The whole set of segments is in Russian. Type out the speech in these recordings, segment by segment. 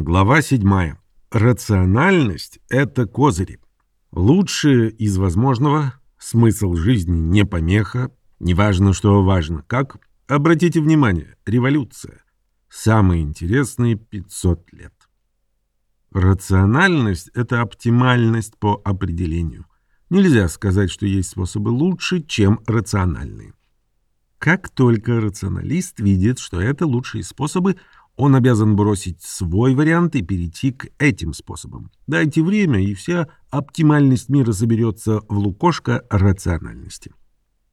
Глава 7. Рациональность – это козыри. Лучшее из возможного, смысл жизни не помеха, неважно, что важно, как. Обратите внимание, революция. Самые интересные 500 лет. Рациональность – это оптимальность по определению. Нельзя сказать, что есть способы лучше, чем рациональные. Как только рационалист видит, что это лучшие способы – он обязан бросить свой вариант и перейти к этим способам. Дайте время, и вся оптимальность мира соберется в лукошко рациональности.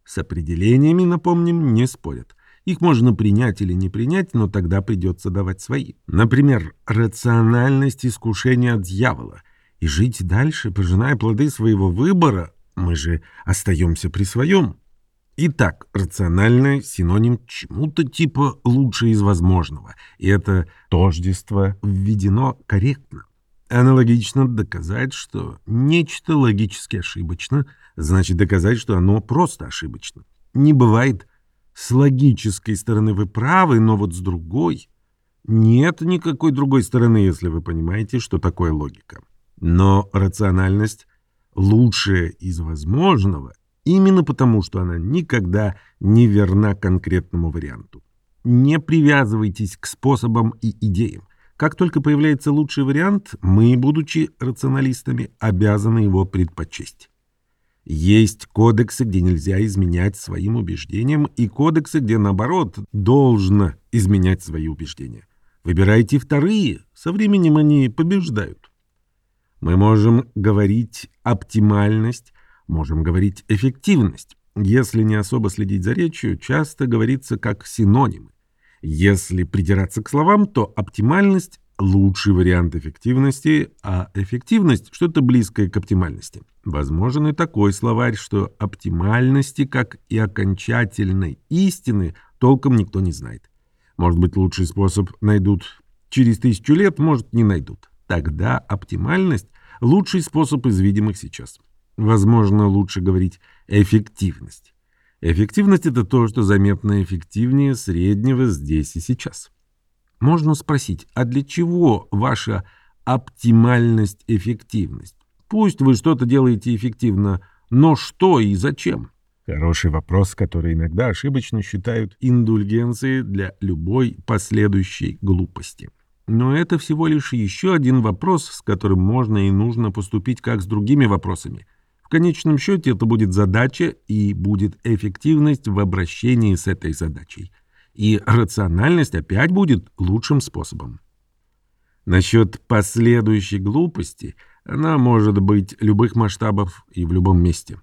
С определениями, напомним, не спорят. Их можно принять или не принять, но тогда придется давать свои. Например, рациональность искушения от дьявола. И жить дальше, пожиная плоды своего выбора, мы же остаемся при своем. Итак, рациональное синоним чему-то типа «лучшее из возможного», и это тождество введено корректно. Аналогично доказать, что нечто логически ошибочно, значит доказать, что оно просто ошибочно. Не бывает с логической стороны вы правы, но вот с другой нет никакой другой стороны, если вы понимаете, что такое логика. Но рациональность лучшее из возможного Именно потому, что она никогда не верна конкретному варианту. Не привязывайтесь к способам и идеям. Как только появляется лучший вариант, мы, будучи рационалистами, обязаны его предпочесть. Есть кодексы, где нельзя изменять своим убеждениям, и кодексы, где, наоборот, должно изменять свои убеждения. Выбирайте вторые, со временем они побеждают. Мы можем говорить оптимальность, Можем говорить эффективность. Если не особо следить за речью, часто говорится как синонимы. Если придираться к словам, то оптимальность – лучший вариант эффективности, а эффективность – что-то близкое к оптимальности. Возможен и такой словарь, что оптимальности, как и окончательной истины, толком никто не знает. Может быть, лучший способ найдут через тысячу лет, может, не найдут. Тогда оптимальность – лучший способ из видимых сейчас. Возможно, лучше говорить «эффективность». Эффективность — это то, что заметно эффективнее среднего здесь и сейчас. Можно спросить, а для чего ваша оптимальность эффективность? Пусть вы что-то делаете эффективно, но что и зачем? Хороший вопрос, который иногда ошибочно считают индульгенцией для любой последующей глупости. Но это всего лишь еще один вопрос, с которым можно и нужно поступить как с другими вопросами. Конечном счете это будет задача и будет эффективность в обращении с этой задачей. И рациональность опять будет лучшим способом. Насчет последующей глупости она может быть любых масштабов и в любом месте.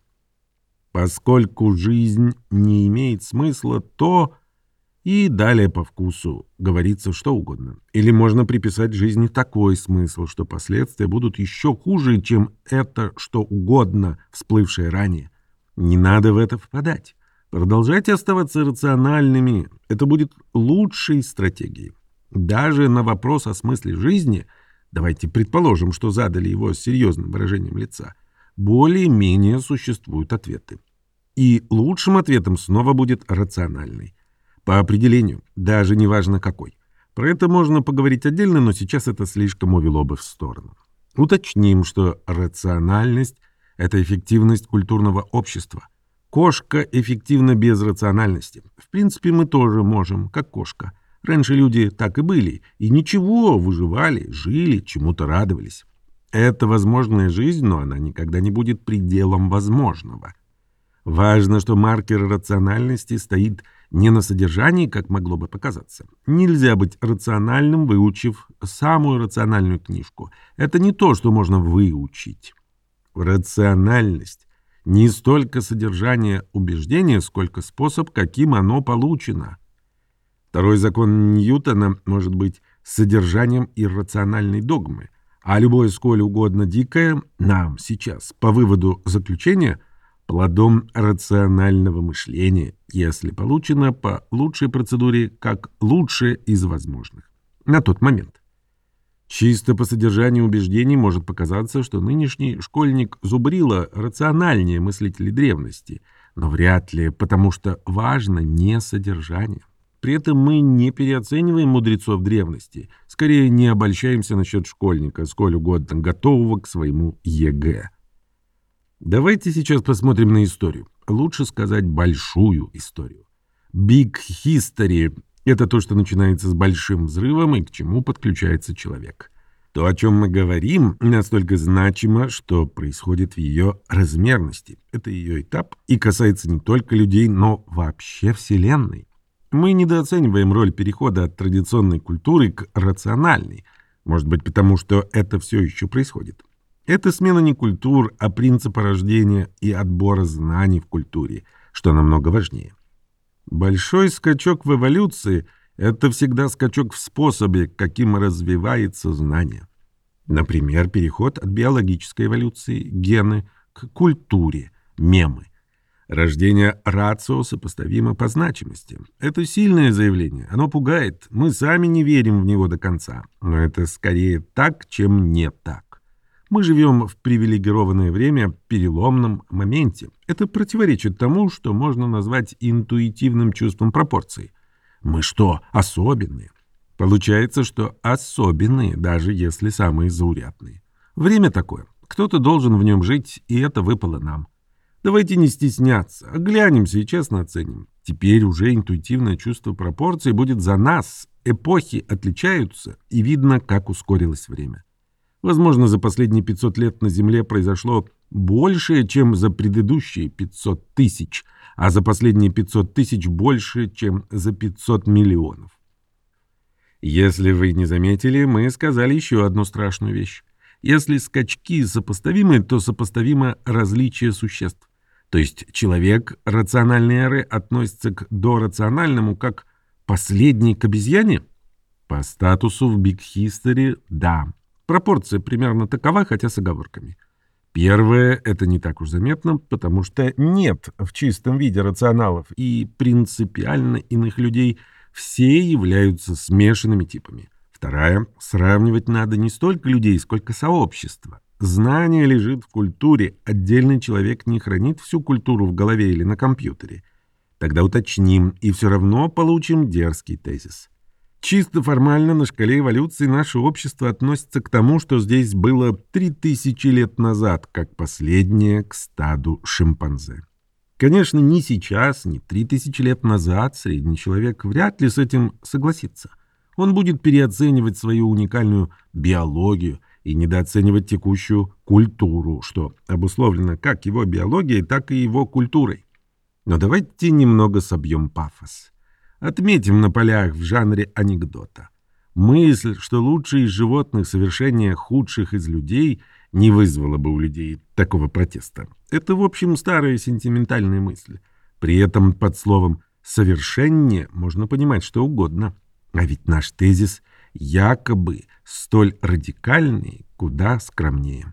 Поскольку жизнь не имеет смысла, то и далее по вкусу говорится что угодно. Или можно приписать жизни такой смысл, что последствия будут еще хуже, чем это что угодно, всплывшее ранее. Не надо в это впадать. Продолжайте оставаться рациональными. Это будет лучшей стратегией. Даже на вопрос о смысле жизни, давайте предположим, что задали его с серьезным выражением лица, более-менее существуют ответы. И лучшим ответом снова будет рациональный. По определению, даже не важно какой. Про это можно поговорить отдельно, но сейчас это слишком увело бы в сторону. Уточним, что рациональность – это эффективность культурного общества. Кошка эффективна без рациональности. В принципе, мы тоже можем, как кошка. Раньше люди так и были, и ничего, выживали, жили, чему-то радовались. Это возможная жизнь, но она никогда не будет пределом возможного. Важно, что маркер рациональности стоит не на содержании, как могло бы показаться. Нельзя быть рациональным, выучив самую рациональную книжку. Это не то, что можно выучить. Рациональность — не столько содержание убеждения, сколько способ, каким оно получено. Второй закон Ньютона может быть содержанием иррациональной догмы, а любое сколь угодно дикое нам сейчас по выводу заключения — плодом рационального мышления, если получено по лучшей процедуре, как лучшее из возможных. На тот момент. Чисто по содержанию убеждений может показаться, что нынешний школьник Зубрила рациональнее мыслителей древности, но вряд ли, потому что важно не содержание. При этом мы не переоцениваем мудрецов древности, скорее не обольщаемся насчет школьника, сколь угодно готового к своему ЕГЭ. Давайте сейчас посмотрим на историю. Лучше сказать большую историю. Big History — это то, что начинается с большим взрывом и к чему подключается человек. То, о чем мы говорим, настолько значимо, что происходит в ее размерности. Это ее этап и касается не только людей, но вообще Вселенной. Мы недооцениваем роль перехода от традиционной культуры к рациональной. Может быть, потому что это все еще происходит. Это смена не культур, а принципа рождения и отбора знаний в культуре, что намного важнее. Большой скачок в эволюции — это всегда скачок в способе, каким развивается знание. Например, переход от биологической эволюции, гены, к культуре, мемы. Рождение рацио сопоставимо по значимости. Это сильное заявление. Оно пугает. Мы сами не верим в него до конца. Но это скорее так, чем не так. Мы живем в привилегированное время, переломном моменте. Это противоречит тому, что можно назвать интуитивным чувством пропорций. Мы что, особенные? Получается, что особенные, даже если самые заурядные. Время такое. Кто-то должен в нем жить, и это выпало нам. Давайте не стесняться, оглянемся и честно оценим. Теперь уже интуитивное чувство пропорций будет за нас. Эпохи отличаются, и видно, как ускорилось время. Возможно, за последние 500 лет на Земле произошло больше, чем за предыдущие 500 тысяч, а за последние 500 тысяч больше, чем за 500 миллионов. Если вы не заметили, мы сказали еще одну страшную вещь. Если скачки сопоставимы, то сопоставимо различие существ. То есть человек рациональной эры относится к дорациональному как последний к обезьяне? По статусу в Big History – да. Пропорция примерно такова, хотя с оговорками. Первое — это не так уж заметно, потому что нет в чистом виде рационалов и принципиально иных людей, все являются смешанными типами. Вторая — сравнивать надо не столько людей, сколько сообщества. Знание лежит в культуре, отдельный человек не хранит всю культуру в голове или на компьютере. Тогда уточним, и все равно получим дерзкий тезис. Чисто формально на шкале эволюции наше общество относится к тому, что здесь было 3000 лет назад, как последнее к стаду шимпанзе. Конечно, ни сейчас, ни 3000 лет назад средний человек вряд ли с этим согласится. Он будет переоценивать свою уникальную биологию и недооценивать текущую культуру, что обусловлено как его биологией, так и его культурой. Но давайте немного собьем пафос. Отметим на полях в жанре анекдота. Мысль, что лучшие из животных совершение худших из людей, не вызвала бы у людей такого протеста. Это, в общем, старая сентиментальная мысль. При этом под словом «совершеннее» можно понимать что угодно. А ведь наш тезис якобы столь радикальный, куда скромнее.